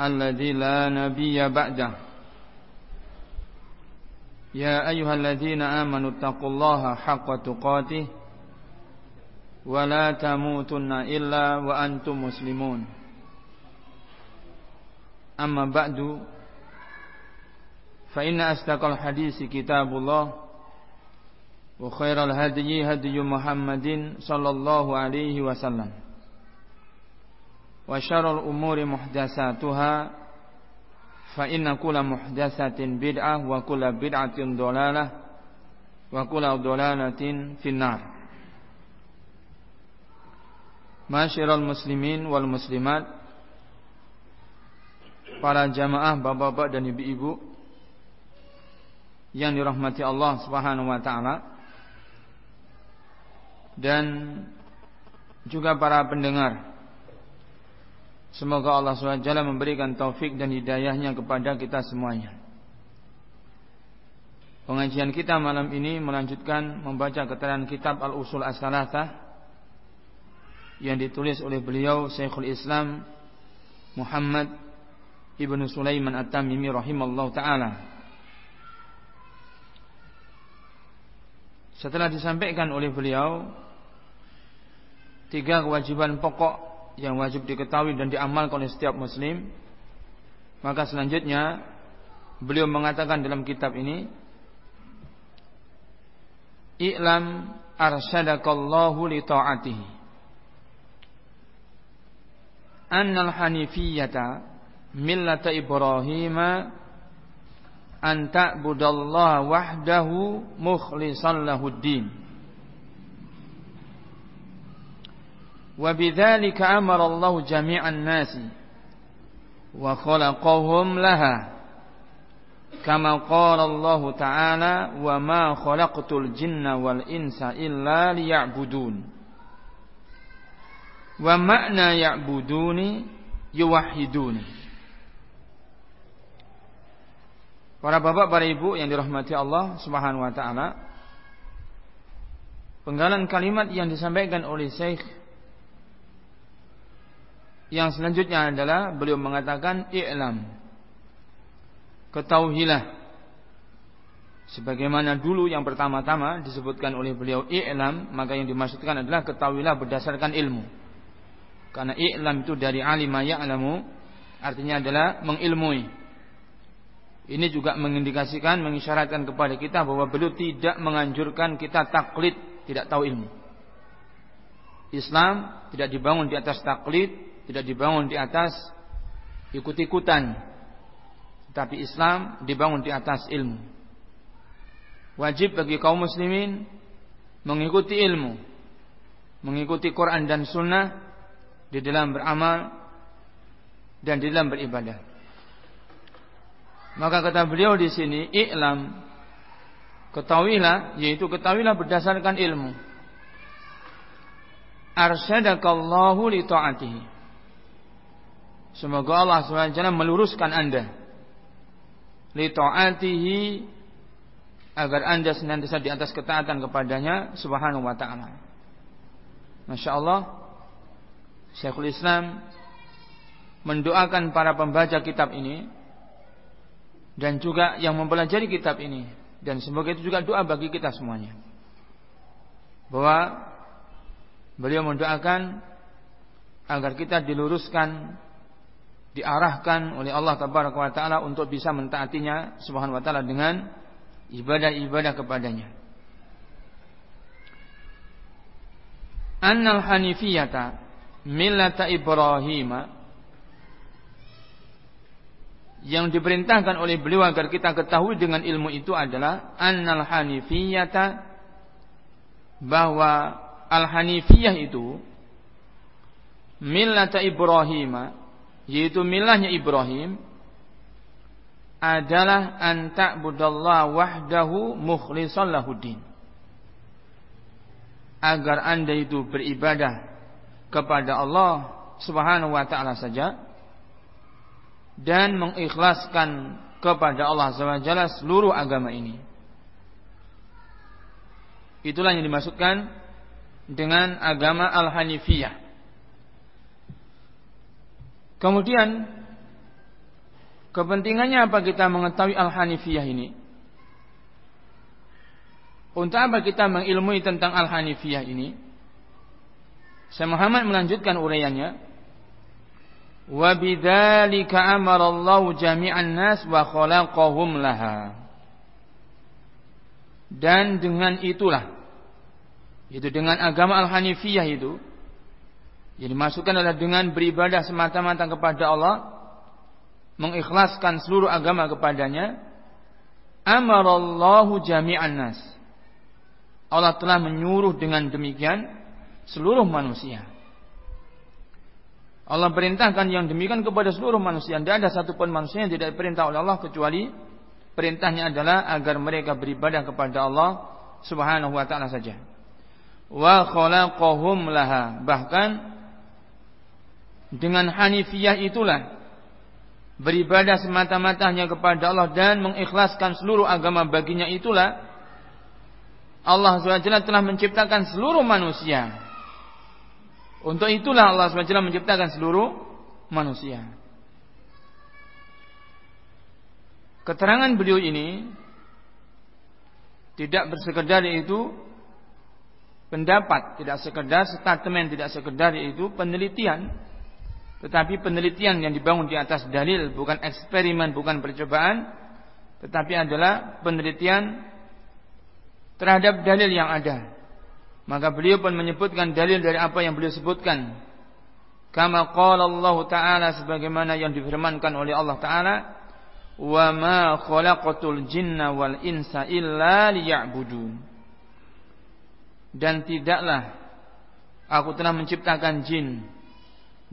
الذي لا نبي بعده. يا أيها الذين آمنوا اتقوا الله حق تقاته ولا تموتن إلا وأنتم مسلمون. أما بعد فإن أصدق الحديث كتاب الله وخير الهدي هدي محمد صلى الله عليه وسلم. وشر الأمور محدثاتها فإن كل محدثة بدعة وكل بدعة ضلالة وكل ضلالة في النار معاشر المسلمين والمسلمات para jamaah bapak-bapak dan ibu-ibu yang dirahmati Allah Subhanahu wa taala dan juga para pendengar Semoga Allah SWT memberikan taufik dan hidayahnya kepada kita semuanya. Pengajian kita malam ini melanjutkan membaca keterangan kitab Al-Usul As-Salatah yang ditulis oleh beliau Syekhul Islam Muhammad Ibn Sulaiman At-Tamimi rahimallahu taala. Setelah disampaikan oleh beliau tiga kewajiban pokok yang wajib diketahui dan diamalkan oleh setiap muslim. Maka selanjutnya beliau mengatakan dalam kitab ini i'lam arsyadakallahu li ta'atihi. Annal hanifiyata millata ibrahima an ta'budallaha wahdahu mukhlishan lahuddin Wa bidzalika jami'an nasi wa khalaqahum laha. Kama qala Allah Ta'ala wa ma khalaqtul jinna wal insa illa liya'budun. Wa makna. Para bapak, para ibu yang dirahmati Allah Subhanahu wa taala. Penggalan kalimat yang disampaikan oleh Syekh yang selanjutnya adalah beliau mengatakan i'lam. Ketahuilah sebagaimana dulu yang pertama-tama disebutkan oleh beliau i'lam, maka yang dimaksudkan adalah ketahuilah berdasarkan ilmu. Karena i'lam itu dari alima ya'lamu artinya adalah mengilmui. Ini juga mengindikasikan, mengisyaratkan kepada kita bahwa beliau tidak menganjurkan kita taklid, tidak tahu ilmu. Islam tidak dibangun di atas taklid, tidak dibangun di atas ikut-ikutan. Tapi Islam dibangun di atas ilmu. Wajib bagi kaum muslimin mengikuti ilmu mengikuti Quran dan sunnah di dalam beramal dan di dalam beribadah. Maka kata beliau di sini i'lam. Ketahuilah yaitu ketahuilah berdasarkan ilmu. Arsyadakallahu li ta'atihi Semoga Allah SWT meluruskan anda. Li ta'atihi agar anda senantiasa di atas ketaatan kepadanya subhanahu wa ta'ala. Masya Allah Syekhul Islam mendoakan para pembaca kitab ini dan juga yang mempelajari kitab ini. Dan semoga itu juga doa bagi kita semuanya. Bahwa beliau mendoakan agar kita diluruskan diarahkan oleh Allah Tabaraka wa taala untuk bisa mentaatinya subhanahu wa taala dengan ibadah-ibadah kepadanya. Annal hanifiyata millata Ibrahim yang diperintahkan oleh beliau agar kita ketahui dengan ilmu itu adalah annal hanifiyata bahwa al hanifiyah itu millata Ibrahim yaitu milahnya Ibrahim adalah an ta'budallah wahdahu mukhlishan lahuddin. Agar Anda itu beribadah kepada Allah Subhanahu wa taala saja dan mengikhlaskan kepada Allah SWT seluruh agama ini. Itulah yang dimaksudkan dengan agama Al-Hanifiyah. Kemudian kepentingannya apa kita mengetahui Al-Hanifiyah ini? Untuk apa kita mengilmui tentang Al-Hanifiyah ini? Saya Muhammad melanjutkan uraiannya. Wa bidzalika amara Allah jami'an nas wa khalaqahum laha. Dan dengan itulah itu dengan agama Al-Hanifiyah itu yang dimasukkan adalah dengan beribadah semata-mata kepada Allah mengikhlaskan seluruh agama kepadanya amarallahu jami'an nas Allah telah menyuruh dengan demikian seluruh manusia Allah perintahkan yang demikian kepada seluruh manusia. Tidak ada satupun manusia yang tidak diperintah oleh Allah kecuali perintahnya adalah agar mereka beribadah kepada Allah Subhanahu wa taala saja. Wa khalaqahum laha. Bahkan dengan hanifiyah itulah beribadah semata-matanya kepada Allah dan mengikhlaskan seluruh agama baginya itulah Allah SWT telah menciptakan seluruh manusia untuk itulah Allah SWT menciptakan seluruh manusia. Keterangan beliau ini tidak bersekedar itu pendapat, tidak sekedar statement, tidak sekedar itu penelitian, tetapi penelitian yang dibangun di atas dalil, bukan eksperimen, bukan percobaan, tetapi adalah penelitian terhadap dalil yang ada. Maka beliau pun menyebutkan dalil dari apa yang beliau sebutkan. Kama qala Allah Ta'ala sebagaimana yang difirmankan oleh Allah Ta'ala. Wa ma khalaqatul jinna wal insa illa liya'budun. Dan tidaklah aku telah menciptakan jin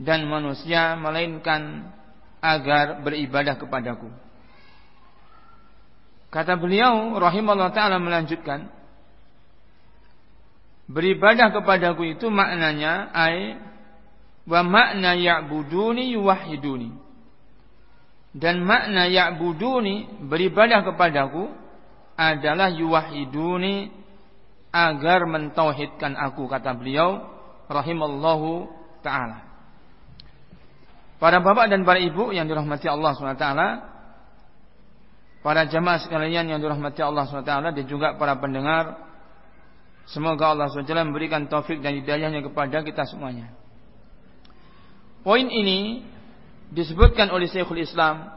dan manusia melainkan agar beribadah kepadaku. Kata beliau rahimahullah taala melanjutkan Beribadah kepadaku itu maknanya ai wa makna ya'buduni yuwahhiduni. Dan makna ya'buduni beribadah kepadaku adalah yuwahhiduni agar mentauhidkan aku kata beliau rahimallahu taala. Para bapak dan para ibu yang dirahmati Allah SWT Para jamaah sekalian yang dirahmati Allah SWT Dan juga para pendengar Semoga Allah SWT memberikan taufik dan hidayahnya kepada kita semuanya. Poin ini disebutkan oleh Syekhul Islam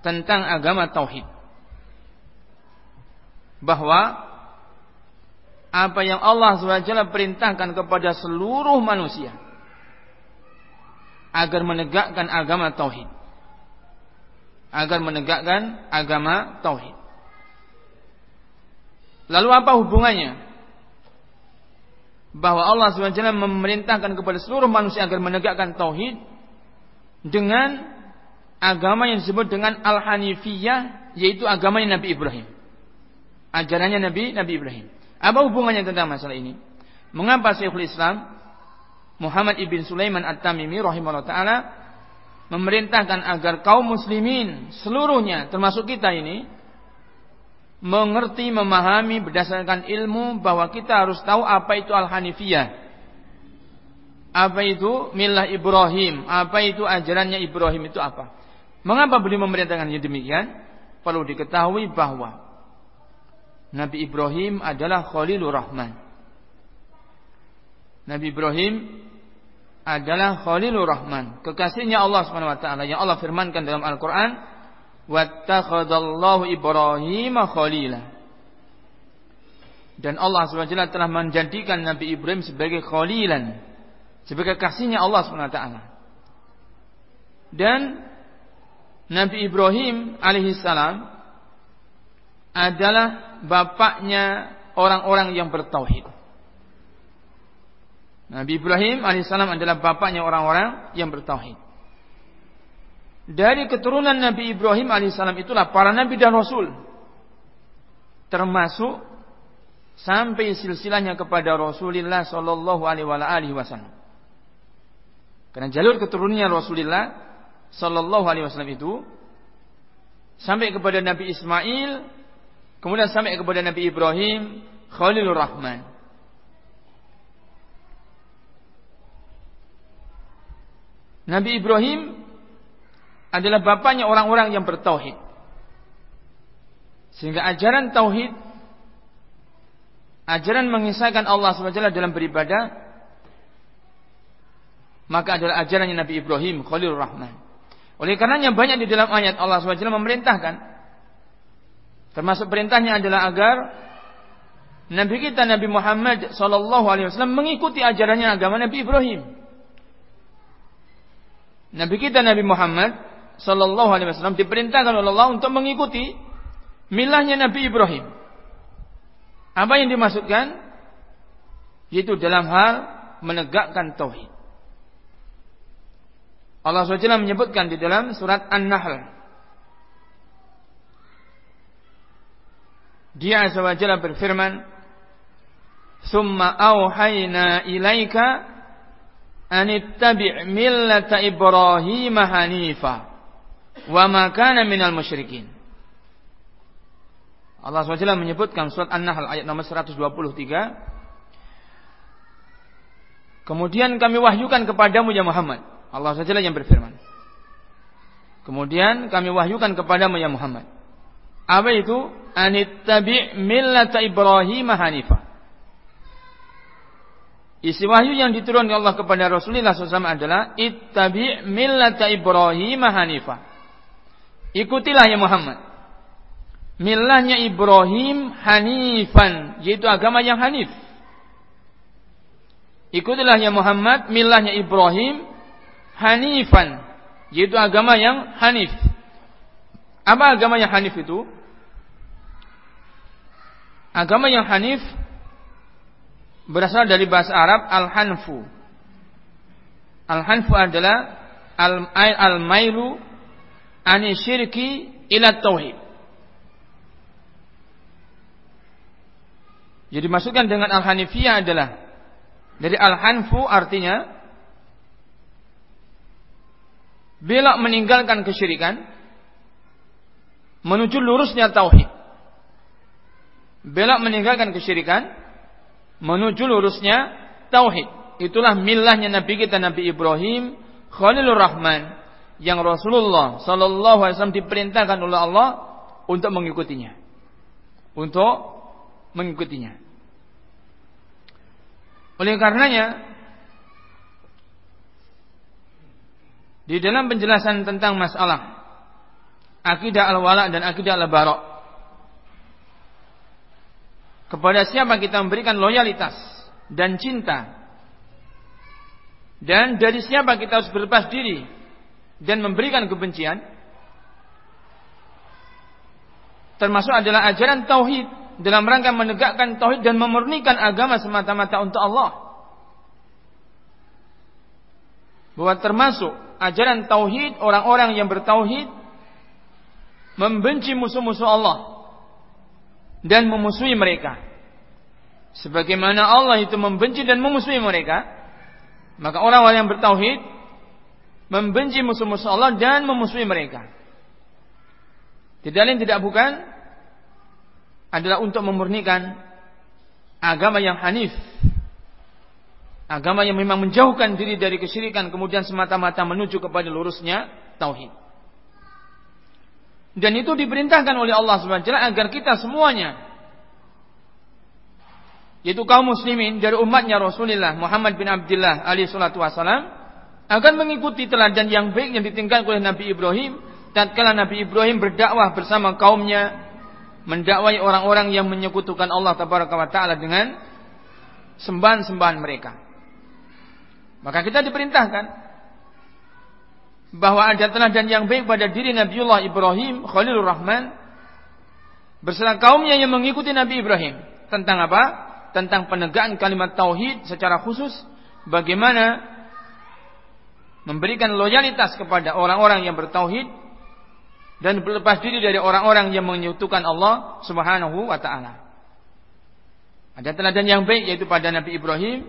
tentang agama tauhid. Bahwa apa yang Allah SWT perintahkan kepada seluruh manusia agar menegakkan agama tauhid. Agar menegakkan agama tauhid. Lalu apa hubungannya? Bahwa Allah SWT memerintahkan kepada seluruh manusia agar menegakkan tauhid dengan agama yang disebut dengan Al-Hanifiyah yaitu agamanya Nabi Ibrahim. Ajarannya Nabi Nabi Ibrahim. Apa hubungannya tentang masalah ini? Mengapa Syekhul Islam Muhammad ibn Sulaiman At-Tamimi rahimahullah taala memerintahkan agar kaum muslimin seluruhnya termasuk kita ini mengerti, memahami berdasarkan ilmu bahwa kita harus tahu apa itu Al-Hanifiyah. Apa itu milah Ibrahim, apa itu ajarannya Ibrahim itu apa. Mengapa beliau memerintahkan yang demikian? Perlu diketahui bahwa Nabi Ibrahim adalah Khalilur Rahman. Nabi Ibrahim adalah Khalilur Rahman, kekasihnya Allah Subhanahu wa taala yang Allah firmankan dalam Al-Qur'an, wattakhadallahu Ibrahim khalila. Dan Allah SWT telah menjadikan Nabi Ibrahim sebagai khalilan, sebagai kasihnya Allah SWT. Dan Nabi Ibrahim alaihissalam adalah bapaknya orang-orang yang bertauhid. Nabi Ibrahim alaihissalam adalah bapaknya orang-orang yang bertauhid. dari keturunan Nabi Ibrahim alaihissalam itulah para nabi dan rasul. Termasuk sampai silsilahnya kepada Rasulullah sallallahu alaihi wasallam. Karena jalur keturunannya Rasulullah sallallahu alaihi wasallam itu sampai kepada Nabi Ismail, kemudian sampai kepada Nabi Ibrahim, Khalilur Rahman. Nabi Ibrahim adalah bapaknya orang-orang yang bertauhid. Sehingga ajaran tauhid ajaran mengisahkan Allah SWT dalam beribadah maka adalah ajarannya Nabi Ibrahim Khalilur Rahman. Oleh karenanya banyak di dalam ayat Allah SWT memerintahkan termasuk perintahnya adalah agar Nabi kita Nabi Muhammad wasallam mengikuti ajarannya agama Nabi Ibrahim. Nabi kita Nabi Muhammad sallallahu alaihi wasallam diperintahkan oleh Allah untuk mengikuti milahnya Nabi Ibrahim. Apa yang dimaksudkan? Yaitu dalam hal menegakkan tauhid. Allah SWT menyebutkan di dalam surat An-Nahl. Dia Jalla berfirman, "Tsumma auhayna ilaika an ittabi' millata Ibrahim hanifa wa ma kana minal musyrikin." Allah SWT menyebutkan surat An-Nahl ayat nomor 123. Kemudian kami wahyukan kepadamu ya Muhammad. Allah SWT yang berfirman. Kemudian kami wahyukan kepadamu ya Muhammad. Apa itu? Anittabi' millata Ibrahim hanifah. Isi wahyu yang diturunkan Allah kepada Rasulullah SAW adalah ittabi' millata Ibrahim hanifah. Ikutilah ya Muhammad milahnya Ibrahim hanifan, yaitu agama yang hanif. Ikutilah ya Muhammad milahnya Ibrahim hanifan, yaitu agama yang hanif. Apa agama yang hanif itu? Agama yang hanif berasal dari bahasa Arab al-hanfu. Al-hanfu adalah al-mailu ani syirki ila tauhid. Jadi dimasukkan dengan al-hanifiyah adalah dari al-hanfu artinya belok meninggalkan kesyirikan menuju lurusnya tauhid. Belok meninggalkan kesyirikan menuju lurusnya tauhid. Itulah milahnya Nabi kita Nabi Ibrahim Khalilur Rahman yang Rasulullah sallallahu alaihi wasallam diperintahkan oleh Allah untuk mengikutinya. Untuk mengikutinya. Oleh karenanya di dalam penjelasan tentang masalah akidah al-wala dan akidah al-bara kepada siapa kita memberikan loyalitas dan cinta? Dan dari siapa kita harus berlepas diri dan memberikan kebencian? Termasuk adalah ajaran tauhid dalam rangka menegakkan tauhid dan memurnikan agama semata-mata untuk Allah. Bahwa termasuk ajaran tauhid orang-orang yang bertauhid membenci musuh-musuh Allah dan memusuhi mereka. Sebagaimana Allah itu membenci dan memusuhi mereka, maka orang-orang yang bertauhid membenci musuh-musuh Allah dan memusuhi mereka. Tidak lain tidak bukan adalah untuk memurnikan agama yang hanif. Agama yang memang menjauhkan diri dari kesyirikan kemudian semata-mata menuju kepada lurusnya tauhid. Dan itu diperintahkan oleh Allah SWT agar kita semuanya yaitu kaum muslimin dari umatnya Rasulullah Muhammad bin Abdullah alaihi salatu wasalam akan mengikuti teladan yang baik yang ditinggalkan oleh Nabi Ibrahim tatkala Nabi Ibrahim berdakwah bersama kaumnya mendakwai orang-orang yang menyekutukan Allah taala dengan sembahan-sembahan mereka. Maka kita diperintahkan bahwa ada teladan yang baik pada diri Nabiullah Ibrahim Khalilur Rahman bersama kaumnya yang mengikuti Nabi Ibrahim tentang apa? Tentang penegakan kalimat tauhid secara khusus bagaimana memberikan loyalitas kepada orang-orang yang bertauhid dan berlepas diri dari orang-orang yang menyutukan Allah Subhanahu wa taala. Ada teladan yang baik yaitu pada Nabi Ibrahim,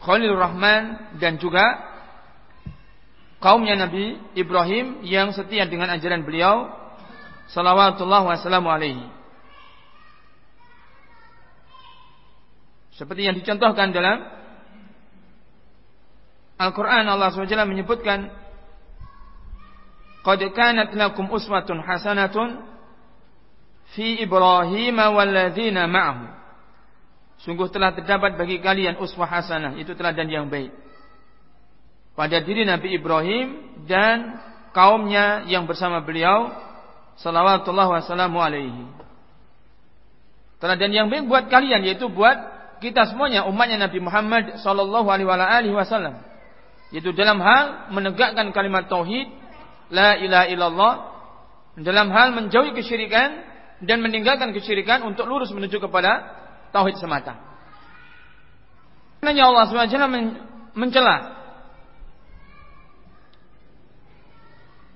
Khalilur Rahman dan juga kaumnya Nabi Ibrahim yang setia dengan ajaran beliau salawatullah wassalamu alaihi. Seperti yang dicontohkan dalam Al-Quran Allah SWT menyebutkan Qad kanat lakum uswatun hasanatun fi Ibrahim walladzina ma'ahu. Sungguh telah terdapat bagi kalian uswah hasanah, itu teladan yang baik. Pada diri Nabi Ibrahim dan kaumnya yang bersama beliau salawatullah wassalamu alaihi. Teladan yang baik buat kalian yaitu buat kita semuanya umatnya Nabi Muhammad sallallahu alaihi wasallam. Yaitu dalam hal menegakkan kalimat tauhid la ilaha illallah dalam hal menjauhi kesyirikan dan meninggalkan kesyirikan untuk lurus menuju kepada tauhid semata. Karena Allah SWT mencela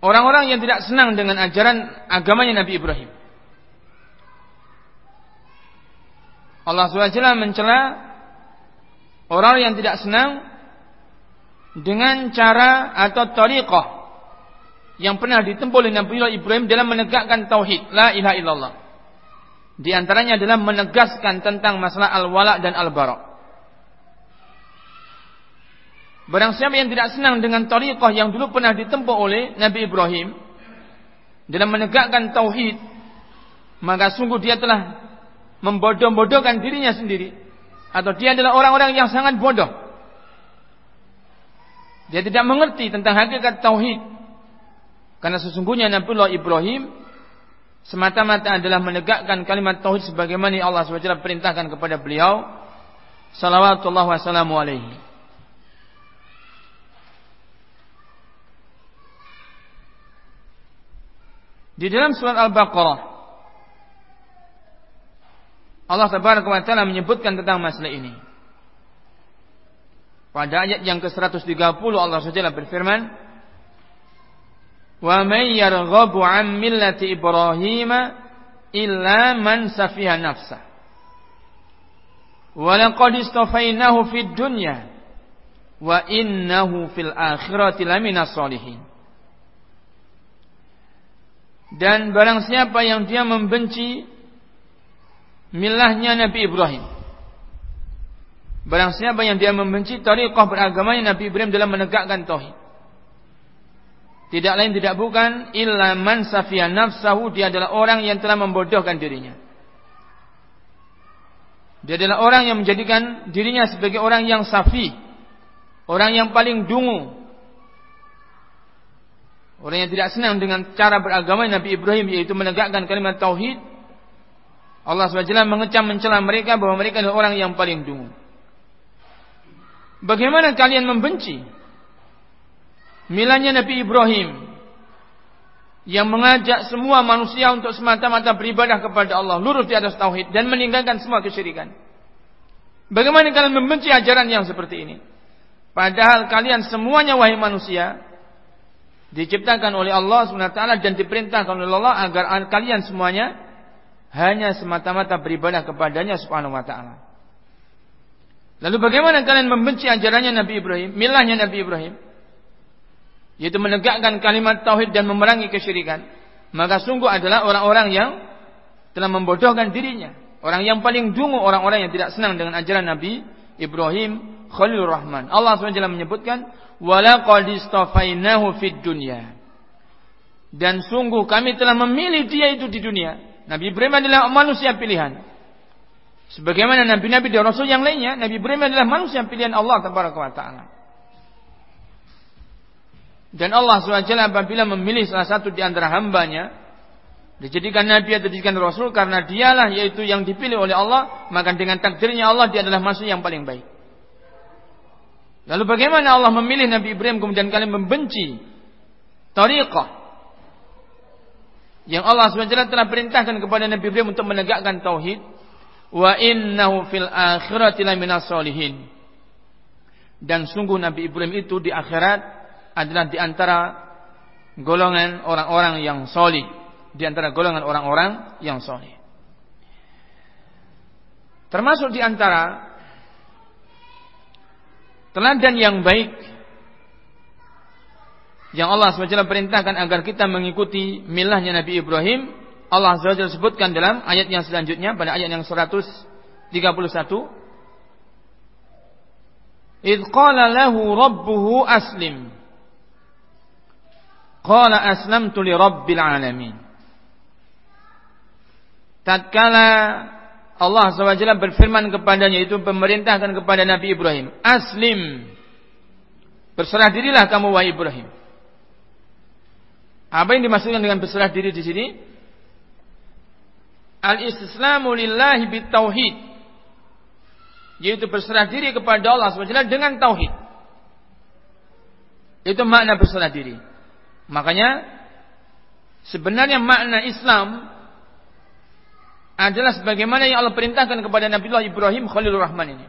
orang-orang yang tidak senang dengan ajaran agamanya Nabi Ibrahim. Allah SWT mencela orang yang tidak senang dengan cara atau tariqah yang pernah ditempuh oleh Nabi Ibrahim dalam menegakkan tauhid la ilaha illallah. Di antaranya adalah menegaskan tentang masalah al-wala dan al-bara. Barang siapa yang tidak senang dengan tariqah yang dulu pernah ditempuh oleh Nabi Ibrahim dalam menegakkan tauhid, maka sungguh dia telah membodoh-bodohkan dirinya sendiri atau dia adalah orang-orang yang sangat bodoh. Dia tidak mengerti tentang hakikat tauhid karena sesungguhnya Nabiullah Ibrahim semata-mata adalah menegakkan kalimat tauhid sebagaimana Allah SWT perintahkan kepada beliau salawatullah wassalamu alaihi. Di dalam surat Al-Baqarah Allah Tabaraka wa taala menyebutkan tentang masalah ini. Pada ayat yang ke-130 Allah SWT berfirman, Wa man yarghabu an millati Ibrahim illa man safiha nafsah. Wa laqad istafainahu fid dunya wa innahu fil akhirati lamina salihin. Dan barang siapa yang dia membenci milahnya Nabi Ibrahim. Barang siapa yang dia membenci tariqah beragamanya Nabi Ibrahim dalam menegakkan tauhid. Tidak lain tidak bukan illa man safiya nafsahu dia adalah orang yang telah membodohkan dirinya. Dia adalah orang yang menjadikan dirinya sebagai orang yang safi, orang yang paling dungu. Orang yang tidak senang dengan cara beragama Nabi Ibrahim yaitu menegakkan kalimat tauhid. Allah SWT mengecam mencela mereka bahwa mereka adalah orang yang paling dungu. Bagaimana kalian membenci milanya Nabi Ibrahim yang mengajak semua manusia untuk semata-mata beribadah kepada Allah, lurus di atas tauhid dan meninggalkan semua kesyirikan. Bagaimana kalian membenci ajaran yang seperti ini? Padahal kalian semuanya wahai manusia diciptakan oleh Allah SWT dan diperintahkan oleh Allah agar kalian semuanya hanya semata-mata beribadah kepadanya Subhanahu wa taala. Lalu bagaimana kalian membenci ajarannya Nabi Ibrahim, milahnya Nabi Ibrahim? yaitu menegakkan kalimat tauhid dan memerangi kesyirikan, maka sungguh adalah orang-orang yang telah membodohkan dirinya. Orang yang paling dungu orang-orang yang tidak senang dengan ajaran Nabi Ibrahim Khalilur Rahman. Allah SWT menyebutkan walaqad istafainahu fid dunya. Dan sungguh kami telah memilih dia itu di dunia. Nabi Ibrahim adalah manusia pilihan. Sebagaimana nabi-nabi dan rasul yang lainnya, Nabi Ibrahim adalah manusia pilihan Allah taala. Dan Allah SWT apabila memilih salah satu di antara hambanya, dijadikan nabi atau dijadikan rasul karena dialah yaitu yang dipilih oleh Allah, maka dengan takdirnya Allah dia adalah manusia yang paling baik. Lalu bagaimana Allah memilih Nabi Ibrahim kemudian kalian membenci tariqah yang Allah SWT telah perintahkan kepada Nabi Ibrahim untuk menegakkan tauhid? Wa innahu fil akhirati laminas solihin dan sungguh Nabi Ibrahim itu di akhirat adalah di antara golongan orang-orang yang solih, di antara golongan orang-orang yang solih. Termasuk di antara teladan yang baik yang Allah SWT perintahkan agar kita mengikuti milahnya Nabi Ibrahim Allah SWT sebutkan dalam ayat yang selanjutnya pada ayat yang 131 Idh qala lahu rabbuhu aslim. Qala aslamtu li rabbil alamin. Tatkala Allah SWT berfirman kepadanya itu pemerintahkan kepada Nabi Ibrahim, "Aslim." Berserah dirilah kamu wahai Ibrahim. Apa yang dimaksudkan dengan berserah diri di sini? Al-islamu lillahi bitauhid. Yaitu berserah diri kepada Allah SWT dengan tauhid. Itu makna berserah diri. Makanya sebenarnya makna Islam adalah sebagaimana yang Allah perintahkan kepada Nabi Allah Ibrahim Khalilur Rahman ini.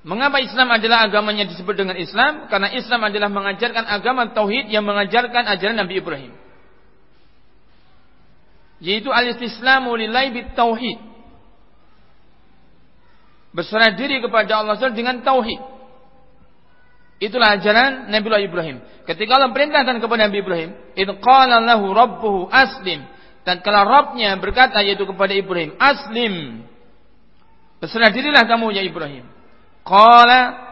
Mengapa Islam adalah agamanya disebut dengan Islam? Karena Islam adalah mengajarkan agama tauhid yang mengajarkan ajaran Nabi Ibrahim. Yaitu al-istislamu lillahi bit tauhid. Berserah diri kepada Allah SWT dengan tauhid. Itulah ajaran Nabi Allah Ibrahim. Ketika Allah perintahkan kepada Nabi Ibrahim, "Idz qala lahu rabbuhu aslim." Dan kalau Rabbnya berkata yaitu kepada Ibrahim, Aslim. Berserah dirilah kamu ya Ibrahim. Qala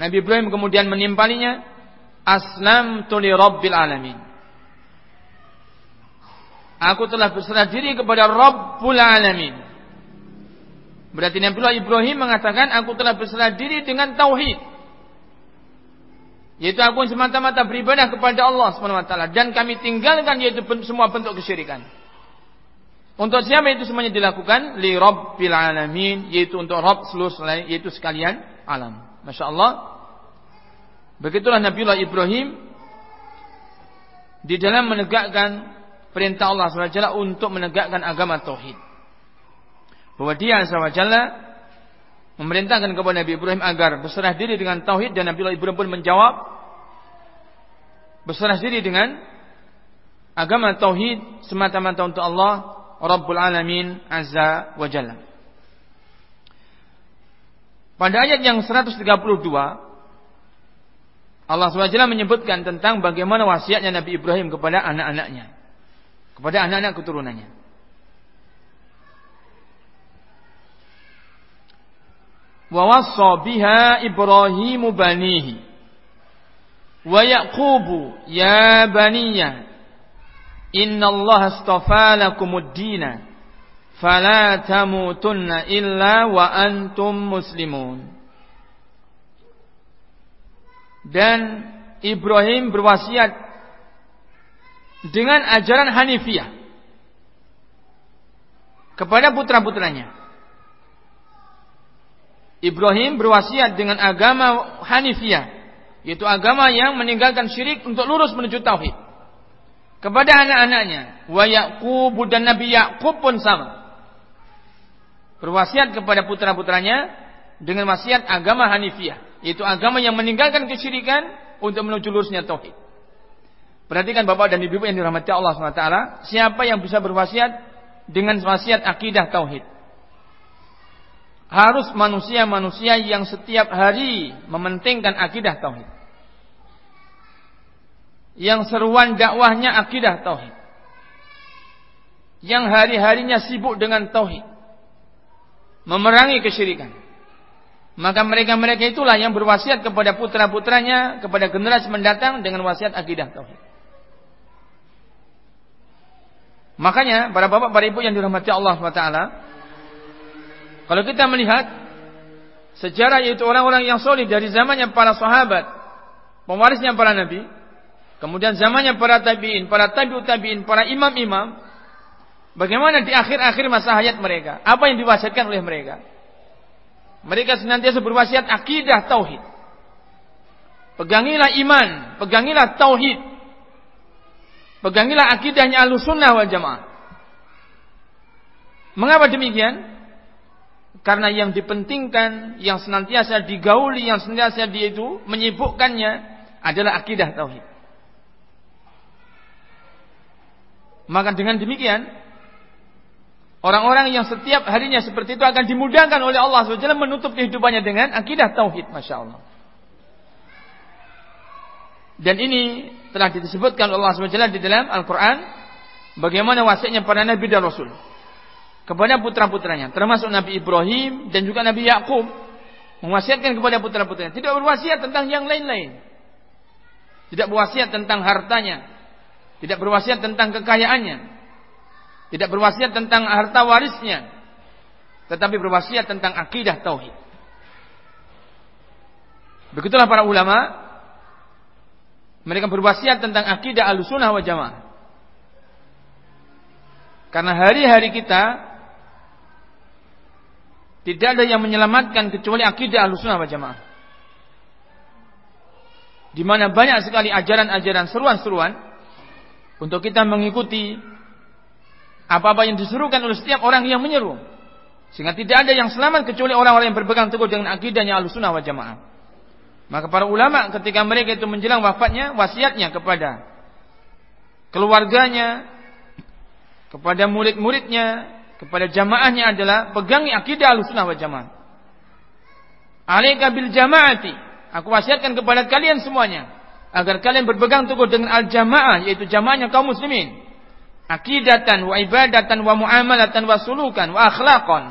Nabi Ibrahim kemudian menimpalinya, Aslam tuli Rabbil Alamin. Aku telah berserah diri kepada Rabbul Alamin. Berarti Nabi Ibrahim mengatakan, aku telah berserah diri dengan tauhid. Yaitu aku semata-mata beribadah kepada Allah SWT. Dan kami tinggalkan yaitu semua bentuk kesyirikan. Untuk siapa itu semuanya dilakukan? Li Rabbil Alamin. Yaitu untuk Rabb seluruh yaitu sekalian alam. Masya Allah. Begitulah Nabiullah Ibrahim. Di dalam menegakkan perintah Allah SWT untuk menegakkan agama Tauhid. Bahwa dia SWT memerintahkan kepada Nabi Ibrahim agar berserah diri dengan tauhid dan Nabi Ibrahim pun menjawab berserah diri dengan agama tauhid semata-mata untuk Allah Rabbul Alamin Azza wa Jalla. Pada ayat yang 132 Allah SWT menyebutkan tentang bagaimana wasiatnya Nabi Ibrahim kepada anak-anaknya. Kepada anak-anak keturunannya. Wa wassa biha Ibrahimu banihi. Wa Yaqubu ya baniya inna Allah astafa lakumud dina fala tamutunna illa dan Ibrahim berwasiat dengan ajaran Hanifiyah kepada putra-putranya Ibrahim berwasiat dengan agama Hanifiyah, yaitu agama yang meninggalkan syirik untuk lurus menuju tauhid. Kepada anak-anaknya, wa Yaqub dan Nabi Yaqub pun sama. Berwasiat kepada putra-putranya dengan wasiat agama Hanifiyah, yaitu agama yang meninggalkan kesyirikan untuk menuju lurusnya tauhid. Perhatikan Bapak dan Ibu yang dirahmati Allah SWT, siapa yang bisa berwasiat dengan wasiat akidah tauhid? Harus manusia-manusia yang setiap hari mementingkan akidah tauhid. Yang seruan dakwahnya akidah tauhid. Yang hari-harinya sibuk dengan tauhid. Memerangi kesyirikan. Maka mereka-mereka itulah yang berwasiat kepada putra-putranya, kepada generasi mendatang dengan wasiat akidah tauhid. Makanya para bapak, para ibu yang dirahmati Allah SWT, kalau kita melihat sejarah yaitu orang-orang yang solid dari zamannya para sahabat, pewarisnya para nabi, kemudian zamannya para tabiin, para tabiut tabiin, para imam-imam, bagaimana di akhir-akhir masa hayat mereka, apa yang diwasiatkan oleh mereka? Mereka senantiasa berwasiat akidah tauhid. Pegangilah iman, pegangilah tauhid. Pegangilah akidahnya Ahlussunnah wal Jamaah. Mengapa demikian? Karena yang dipentingkan, yang senantiasa digauli, yang senantiasa dia itu menyibukkannya adalah akidah tauhid. Maka dengan demikian orang-orang yang setiap harinya seperti itu akan dimudahkan oleh Allah SWT menutup kehidupannya dengan akidah tauhid, masya Allah. Dan ini telah disebutkan Allah SWT di dalam Al-Quran bagaimana wasiatnya para nabi dan rasul kepada putra-putranya, termasuk Nabi Ibrahim dan juga Nabi Yakub mewasiatkan kepada putra-putranya, tidak berwasiat tentang yang lain-lain. Tidak berwasiat tentang hartanya, tidak berwasiat tentang kekayaannya, tidak berwasiat tentang harta warisnya, tetapi berwasiat tentang akidah tauhid. Begitulah para ulama mereka berwasiat tentang akidah alusunah wa jamaah. Karena hari-hari kita tidak ada yang menyelamatkan kecuali akidah alusunah wa jamaah. Di mana banyak sekali ajaran-ajaran seruan-seruan untuk kita mengikuti apa-apa yang diserukan oleh setiap orang yang menyeru. Sehingga tidak ada yang selamat kecuali orang-orang yang berpegang teguh dengan akidahnya alusunah wa jamaah. Maka para ulama ketika mereka itu menjelang wafatnya, wasiatnya kepada keluarganya, kepada murid-muridnya, kepada jamaahnya adalah pegangi akidah al-sunnah wa jamaah. Alaika bil jamaati. Aku wasiatkan kepada kalian semuanya agar kalian berpegang teguh dengan al-jamaah yaitu jamaahnya kaum muslimin. Akidatan wa ibadatan wa muamalatan wa sulukan wa akhlaqan.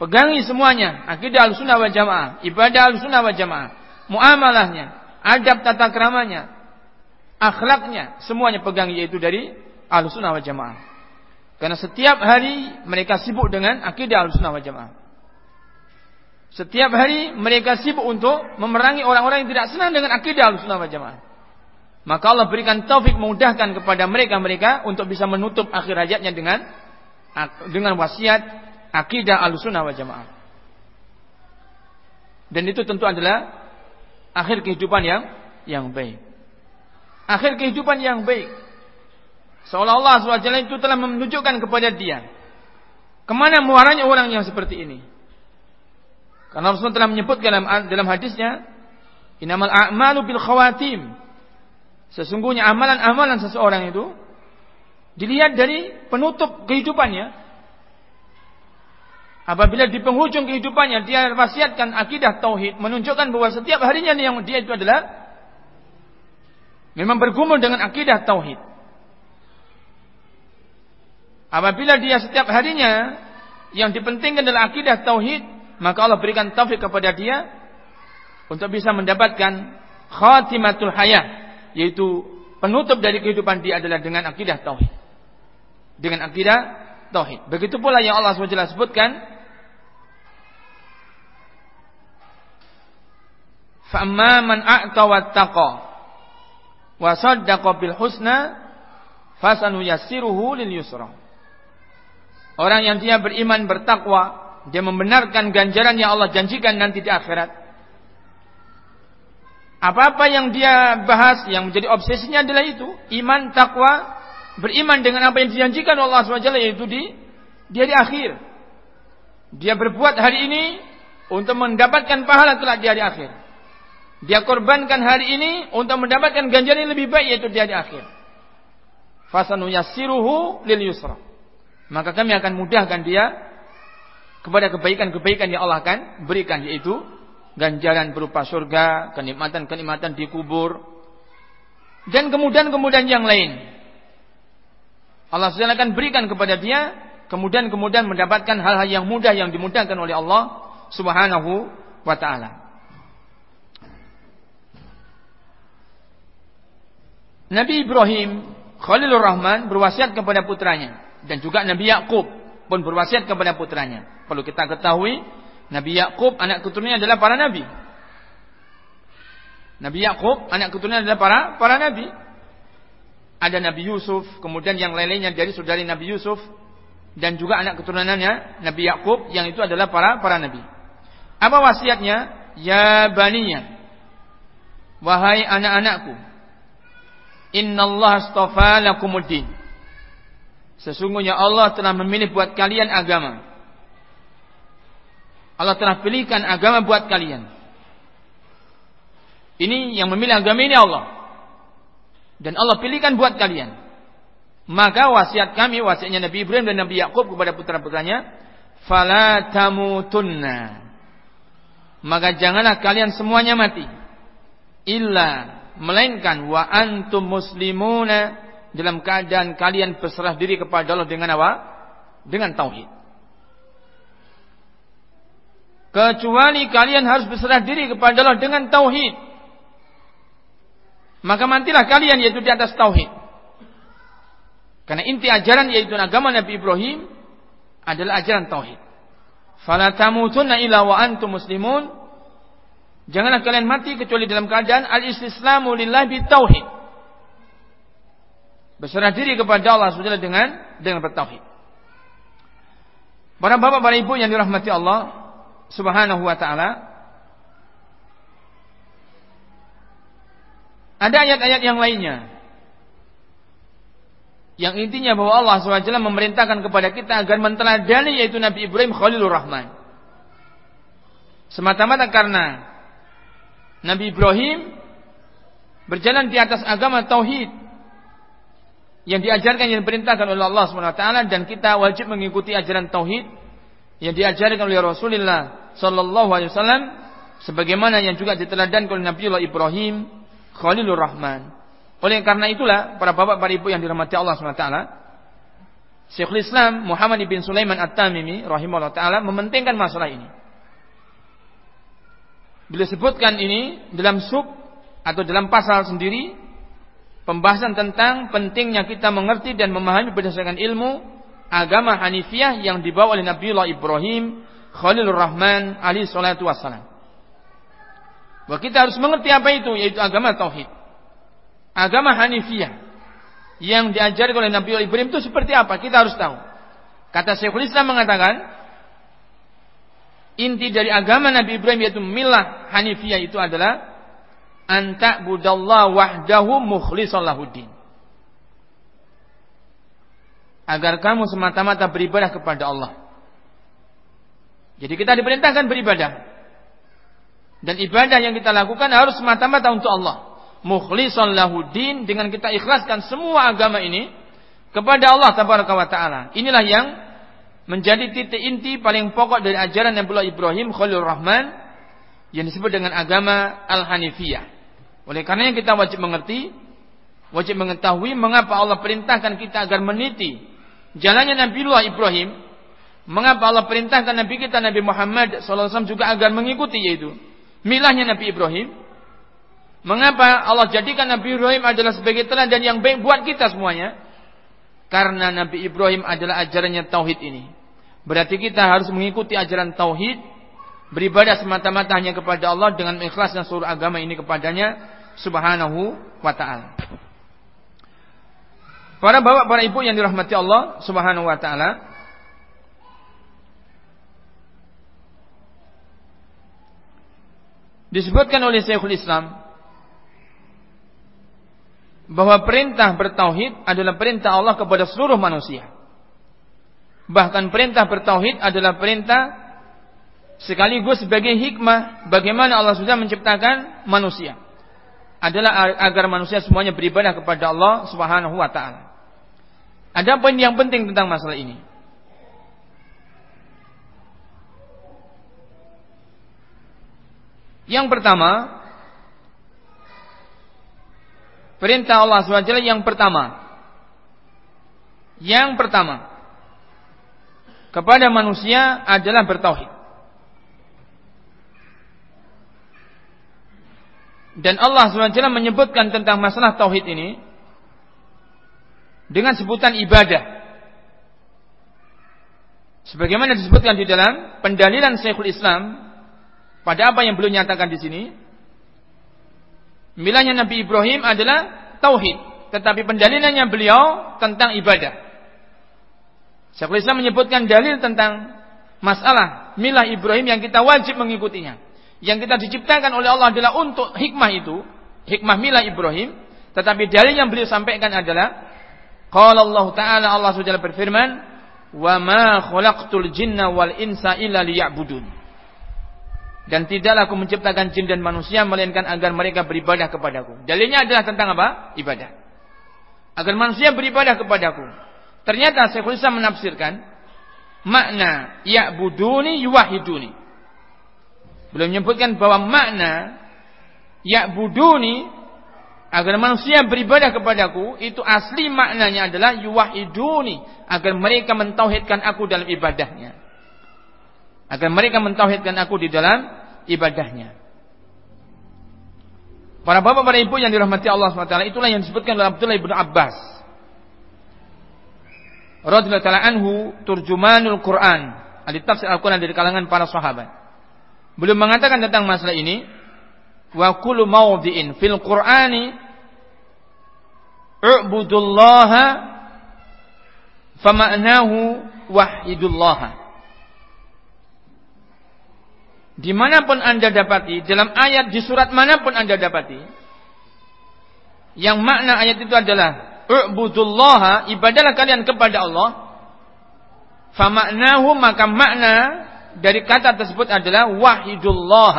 Pegangi semuanya, akidah al-sunnah wal jamaah, ibadah al-sunnah wal jamaah, muamalahnya, adab tata keramanya, akhlaknya, semuanya pegangi yaitu dari al-sunnah wal jamaah. Karena setiap hari mereka sibuk dengan akidah al-sunnah wal jamaah. Setiap hari mereka sibuk untuk memerangi orang-orang yang tidak senang dengan akidah al-sunnah wal jamaah. Maka Allah berikan taufik memudahkan kepada mereka-mereka untuk bisa menutup akhir hayatnya dengan dengan wasiat akidah al-sunnah wal jamaah. Dan itu tentu adalah akhir kehidupan yang yang baik. Akhir kehidupan yang baik. Seolah-olah Allah SWT itu telah menunjukkan kepada dia. Ke mana muaranya orang yang seperti ini. Karena Rasulullah telah menyebutkan dalam, dalam hadisnya. Inamal a'malu bil khawatim. Sesungguhnya amalan-amalan seseorang itu. Dilihat dari penutup kehidupannya. Apabila di penghujung kehidupannya dia wasiatkan akidah tauhid, menunjukkan bahwa setiap harinya yang dia itu adalah memang bergumul dengan akidah tauhid. Apabila dia setiap harinya yang dipentingkan adalah akidah tauhid, maka Allah berikan taufik kepada dia untuk bisa mendapatkan khatimatul hayah, yaitu penutup dari kehidupan dia adalah dengan akidah tauhid. Dengan akidah tauhid. Begitu pula yang Allah SWT sebutkan Fa'amma man a'ta wattaqa wa saddaqa bil husna fasanu yassiruhu lil yusra. Orang yang dia beriman bertakwa, dia membenarkan ganjaran yang Allah janjikan nanti di akhirat. Apa-apa yang dia bahas yang menjadi obsesinya adalah itu, iman, takwa, beriman dengan apa yang dijanjikan Allah SWT yaitu di dia di akhir. Dia berbuat hari ini untuk mendapatkan pahala kelak di hari akhir. Dia korbankan hari ini untuk mendapatkan ganjaran yang lebih baik yaitu di hari akhir. Fasanu yassiruhu lil yusra. Maka kami akan mudahkan dia kepada kebaikan-kebaikan yang Allah akan berikan yaitu ganjaran berupa surga, kenikmatan-kenikmatan di kubur dan kemudian-kemudian yang lain. Allah SWT akan berikan kepada dia kemudian-kemudian mendapatkan hal-hal yang mudah yang dimudahkan oleh Allah Subhanahu wa taala. Nabi Ibrahim Khalilur Rahman berwasiat kepada putranya dan juga Nabi Yakub pun berwasiat kepada putranya. Perlu kita ketahui Nabi Yakub anak keturunannya adalah para nabi. Nabi Yakub anak keturunannya adalah para para nabi. Ada Nabi Yusuf, kemudian yang lain-lainnya dari saudari Nabi Yusuf dan juga anak keturunannya Nabi Yakub yang itu adalah para para nabi. Apa wasiatnya? Ya baniya. Wahai anak-anakku, Inna Allah astafa lakumuddin. Sesungguhnya Allah telah memilih buat kalian agama. Allah telah pilihkan agama buat kalian. Ini yang memilih agama ini Allah. Dan Allah pilihkan buat kalian. Maka wasiat kami, wasiatnya Nabi Ibrahim dan Nabi Yakub kepada putra-putranya, fala tamutunna. Maka janganlah kalian semuanya mati. Illa melainkan wa antum muslimuna dalam keadaan kalian berserah diri kepada Allah dengan apa? Dengan tauhid. Kecuali kalian harus berserah diri kepada Allah dengan tauhid. Maka matilah kalian yaitu di atas tauhid. Karena inti ajaran yaitu agama Nabi Ibrahim adalah ajaran tauhid. Fala tamutunna illa wa antum muslimun. Janganlah kalian mati kecuali dalam keadaan al-istislamu lillahi tauhid. Berserah diri kepada Allah SWT dengan dengan bertauhid. Para bapak, para ibu yang dirahmati Allah, Subhanahu wa taala ada ayat-ayat yang lainnya yang intinya bahwa Allah SWT memerintahkan kepada kita agar menteladani yaitu Nabi Ibrahim Khalilur Rahman. Semata-mata karena Nabi Ibrahim berjalan di atas agama tauhid yang diajarkan yang diperintahkan oleh Allah SWT dan kita wajib mengikuti ajaran tauhid yang diajarkan oleh Rasulullah sallallahu alaihi wasallam sebagaimana yang juga diteladankan oleh Nabiullah Ibrahim Khalilur Rahman. Oleh karena itulah para bapak para ibu yang dirahmati Allah SWT Syekhul Islam Muhammad bin Sulaiman At-Tamimi rahimahullah taala mementingkan masalah ini. Bila sebutkan ini dalam sub atau dalam pasal sendiri pembahasan tentang pentingnya kita mengerti dan memahami berdasarkan ilmu agama Hanifiyah yang dibawa oleh Nabiullah Ibrahim Khalilur Rahman alaihi salatu wassalam. Bahwa kita harus mengerti apa itu yaitu agama tauhid. Agama Hanifiyah yang diajarkan oleh Nabiullah Ibrahim itu seperti apa? Kita harus tahu. Kata Syekhul Islam mengatakan inti dari agama Nabi Ibrahim yaitu milah Hanifiyah itu adalah anta budallah wahdahu mukhlishan lahuddin agar kamu semata-mata beribadah kepada Allah. Jadi kita diperintahkan beribadah. Dan ibadah yang kita lakukan harus semata-mata untuk Allah. Mukhlisan din dengan kita ikhlaskan semua agama ini kepada Allah tabaraka wa taala. Inilah yang menjadi titik inti paling pokok dari ajaran Nabi Ibrahim Khalil Rahman yang disebut dengan agama Al-Hanifiyah. Oleh karenanya kita wajib mengerti, wajib mengetahui mengapa Allah perintahkan kita agar meniti jalannya Nabiullah Ibrahim, mengapa Allah perintahkan Nabi kita Nabi Muhammad SAW juga agar mengikuti yaitu milahnya Nabi Ibrahim? Mengapa Allah jadikan Nabi Ibrahim adalah sebagai teladan yang baik buat kita semuanya? Karena Nabi Ibrahim adalah ajarannya tauhid ini. Berarti kita harus mengikuti ajaran tauhid, beribadah semata-mata hanya kepada Allah dengan mengikhlaskan seluruh agama ini kepadanya subhanahu wa ta'ala. Para bapak, para ibu yang dirahmati Allah Subhanahu wa taala. Disebutkan oleh Syekhul Islam bahwa perintah bertauhid adalah perintah Allah kepada seluruh manusia. Bahkan perintah bertauhid adalah perintah sekaligus sebagai hikmah bagaimana Allah sudah menciptakan manusia adalah agar manusia semuanya beribadah kepada Allah Subhanahu wa taala. Ada poin yang penting tentang masalah ini. Yang pertama, perintah Allah SWT yang pertama. Yang pertama kepada manusia adalah bertauhid. Dan Allah SWT menyebutkan tentang masalah tauhid ini dengan sebutan ibadah. Sebagaimana disebutkan di dalam pendalilan Syekhul Islam pada apa yang beliau nyatakan di sini, milahnya Nabi Ibrahim adalah tauhid, tetapi pendalilannya beliau tentang ibadah. Syekhul Islam menyebutkan dalil tentang masalah milah Ibrahim yang kita wajib mengikutinya yang kita diciptakan oleh Allah adalah untuk hikmah itu, hikmah milah Ibrahim, tetapi dalil yang beliau sampaikan adalah qala Allah taala Allah Subhanahu berfirman, "Wa ma khalaqtul jinna wal insa illa liya'budun." Dan tidaklah aku menciptakan jin dan manusia melainkan agar mereka beribadah kepadaku. Dalilnya adalah tentang apa? Ibadah. Agar manusia beribadah kepadaku. Ternyata Syekhul Islam menafsirkan makna ya'buduni yuwahiduni. Belum menyebutkan bahwa makna ya'buduni agar manusia beribadah kepadaku itu asli maknanya adalah yuwahiduni agar mereka mentauhidkan aku dalam ibadahnya. Agar mereka mentauhidkan aku di dalam ibadahnya. Para bapak para ibu yang dirahmati Allah SWT itulah yang disebutkan oleh Abdullah ibnu Abbas. Radhiyallahu anhu turjumanul Quran. Ahli tafsir Al-Quran dari kalangan para sahabat belum mengatakan tentang masalah ini wa kullu mawdi'in fil Qur'ani U'budullaha fama'nahu wahidullah. Di mana pun anda dapati, dalam ayat di surat mana pun anda dapati, yang makna ayat itu adalah U'budullaha, ibadalah kalian kepada Allah. Fama'nahu maka makna dari kata tersebut adalah wahidullah.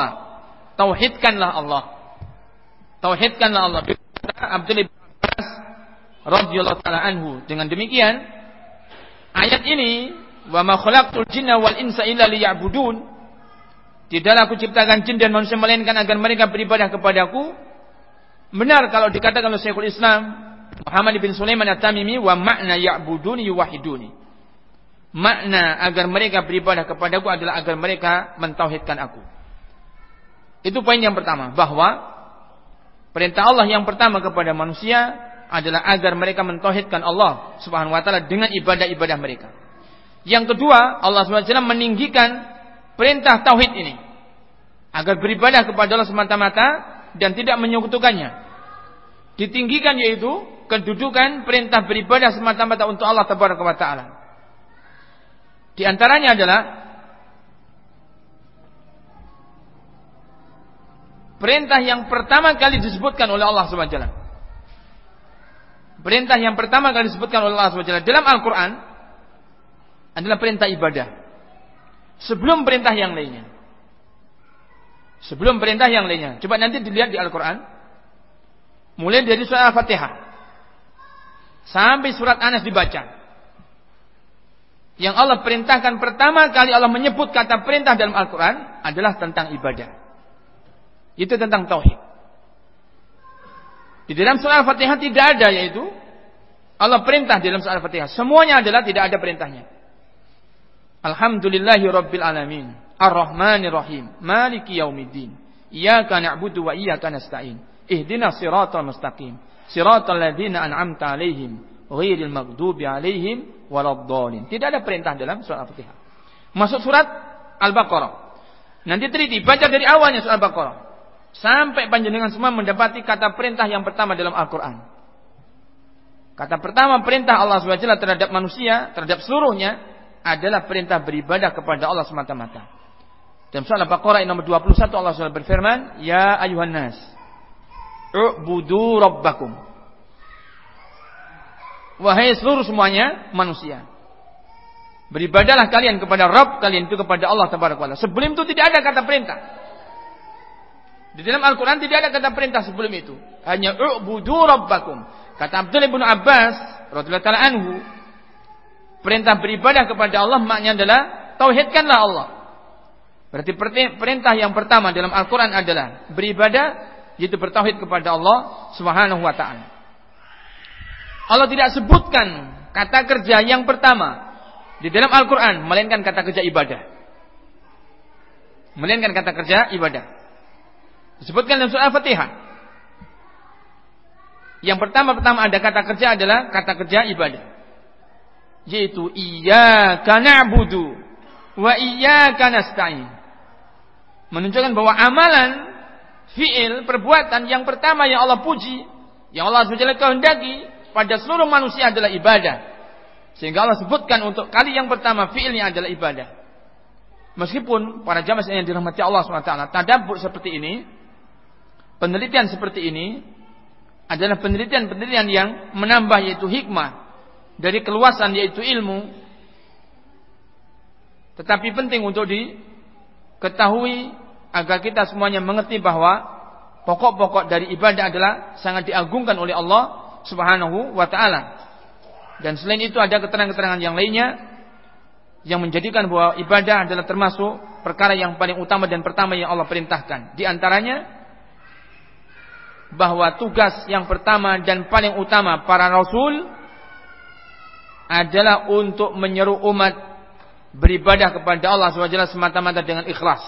Tauhidkanlah Allah. Tauhidkanlah Allah. Abdul radhiyallahu taala anhu. Dengan demikian, ayat ini wa ma khalaqtul jinna wal insa illa liya'budun. Tidaklah aku ciptakan jin dan manusia melainkan agar mereka beribadah kepadaku. Benar kalau dikatakan oleh Syekhul Islam Muhammad bin Sulaiman At-Tamimi wa makna ya'buduni yuwahiduni. Makna agar mereka beribadah kepadaku adalah agar mereka mentauhidkan aku. Itu poin yang pertama bahwa perintah Allah yang pertama kepada manusia adalah agar mereka mentauhidkan Allah Subhanahu wa taala dengan ibadah-ibadah mereka. Yang kedua, Allah Subhanahu wa taala meninggikan perintah tauhid ini agar beribadah kepada Allah semata-mata dan tidak menyekutukannya. Ditinggikan yaitu kedudukan perintah beribadah semata-mata untuk Allah Tabaraka wa taala. Di antaranya adalah perintah yang pertama kali disebutkan oleh Allah Subhanahu wa taala Perintah yang pertama kali disebutkan oleh Allah SWT dalam Al-Quran adalah perintah ibadah. Sebelum perintah yang lainnya. Sebelum perintah yang lainnya. Coba nanti dilihat di Al-Quran. Mulai dari surat Al-Fatihah. Sampai surat Anas dibaca. Yang Allah perintahkan pertama kali Allah menyebut kata perintah dalam Al-Quran adalah tentang ibadah. Itu tentang tauhid. Di dalam surah Al-Fatihah tidak ada yaitu Allah perintah di dalam surah Al-Fatihah. Semuanya adalah tidak ada perintahnya. Alhamdulillahi Rabbil Alamin. Ar-Rahmanir Rahim. Maliki Yaumiddin. Iyaka na'budu wa iyaka nasta'in. Ihdina siratal mustaqim. Siratal ladhina an'amta alaihim. Ghairil maghdubi alaihim waladdallin. Tidak ada perintah dalam surah Al-Fatihah. Masuk surat Al-Baqarah. Nanti teliti baca dari awalnya surah Al-Baqarah. Sampai panjenengan semua mendapati kata perintah yang pertama dalam Al-Quran. Kata pertama perintah Allah SWT terhadap manusia, terhadap seluruhnya, adalah perintah beribadah kepada Allah semata-mata. Dalam surah Al-Baqarah nomor 21 Allah SWT berfirman, Ya ayuhan nas, u'budu rabbakum. Wahai seluruh semuanya manusia. Beribadahlah kalian kepada Rabb kalian itu kepada Allah Taala. Sebelum itu tidak ada kata perintah. Di dalam Al-Quran tidak ada kata perintah sebelum itu. Hanya u'budu rabbakum. Kata Abdul bin Abbas, radhiyallahu anhu, perintah beribadah kepada Allah maknanya adalah tauhidkanlah Allah. Berarti perintah yang pertama dalam Al-Quran adalah beribadah, yaitu bertauhid kepada Allah Subhanahu wa taala. Allah tidak sebutkan kata kerja yang pertama di dalam Al-Quran, melainkan kata kerja ibadah. Melainkan kata kerja ibadah. Disebutkan dalam surah Al-Fatihah. Yang pertama-pertama ada kata kerja adalah kata kerja ibadah. Yaitu iyyaka na'budu wa iyyaka nasta'in. Menunjukkan bahwa amalan fiil perbuatan yang pertama yang Allah puji, yang Allah SWT kehendaki pada seluruh manusia adalah ibadah. Sehingga Allah sebutkan untuk kali yang pertama fiilnya adalah ibadah. Meskipun para jamaah yang dirahmati Allah SWT, tadabbur seperti ini penelitian seperti ini adalah penelitian-penelitian yang menambah yaitu hikmah dari keluasan yaitu ilmu tetapi penting untuk diketahui agar kita semuanya mengerti bahwa pokok-pokok dari ibadah adalah sangat diagungkan oleh Allah Subhanahu wa taala. Dan selain itu ada keterangan-keterangan yang lainnya yang menjadikan bahwa ibadah adalah termasuk perkara yang paling utama dan pertama yang Allah perintahkan. Di antaranya bahwa tugas yang pertama dan paling utama para rasul adalah untuk menyeru umat beribadah kepada Allah SWT semata-mata dengan ikhlas.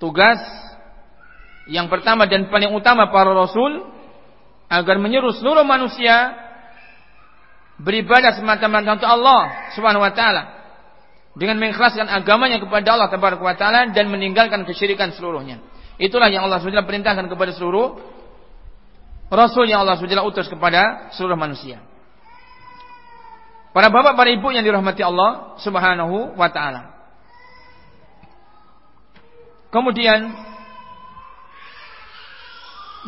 Tugas yang pertama dan paling utama para rasul agar menyeru seluruh manusia beribadah semata-mata untuk Allah Subhanahu wa taala dengan mengikhlaskan agamanya kepada Allah Tabaraka wa taala dan meninggalkan kesyirikan seluruhnya. Itulah yang Allah SWT perintahkan kepada seluruh rasul yang Allah SWT utus kepada seluruh manusia. Para bapak, para ibu yang dirahmati Allah Subhanahu wa taala. Kemudian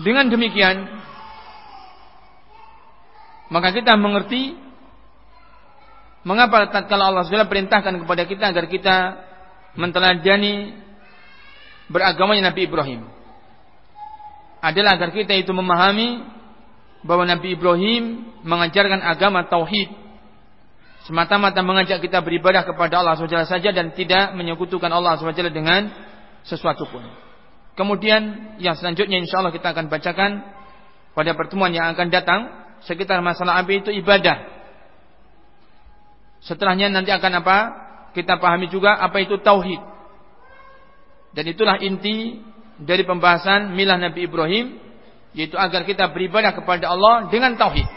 dengan demikian maka kita mengerti mengapa tatkala Allah SWT perintahkan kepada kita agar kita menteladani beragamanya Nabi Ibrahim. Adalah agar kita itu memahami bahwa Nabi Ibrahim mengajarkan agama tauhid. Semata-mata mengajak kita beribadah kepada Allah SWT saja dan tidak menyekutukan Allah SWT dengan sesuatu pun. Kemudian yang selanjutnya insya Allah kita akan bacakan pada pertemuan yang akan datang sekitar masalah api itu ibadah. Setelahnya nanti akan apa? Kita pahami juga apa itu tauhid. Dan itulah inti dari pembahasan milah Nabi Ibrahim yaitu agar kita beribadah kepada Allah dengan tauhid.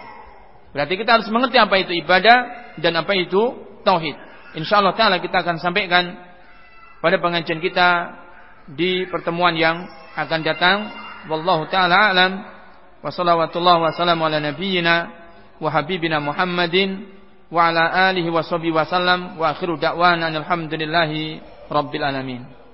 Berarti kita harus mengerti apa itu ibadah dan apa itu tauhid. Insyaallah taala kita akan sampaikan pada pengajian kita di pertemuan yang akan datang. Wallahu taala alam. Wa sallallahu wa salam ala nabiyyina wa habibina Muhammadin wa ala alihi wa sahbihi wa sallam wa akhiru da'wana alhamdulillahi rabbil alamin.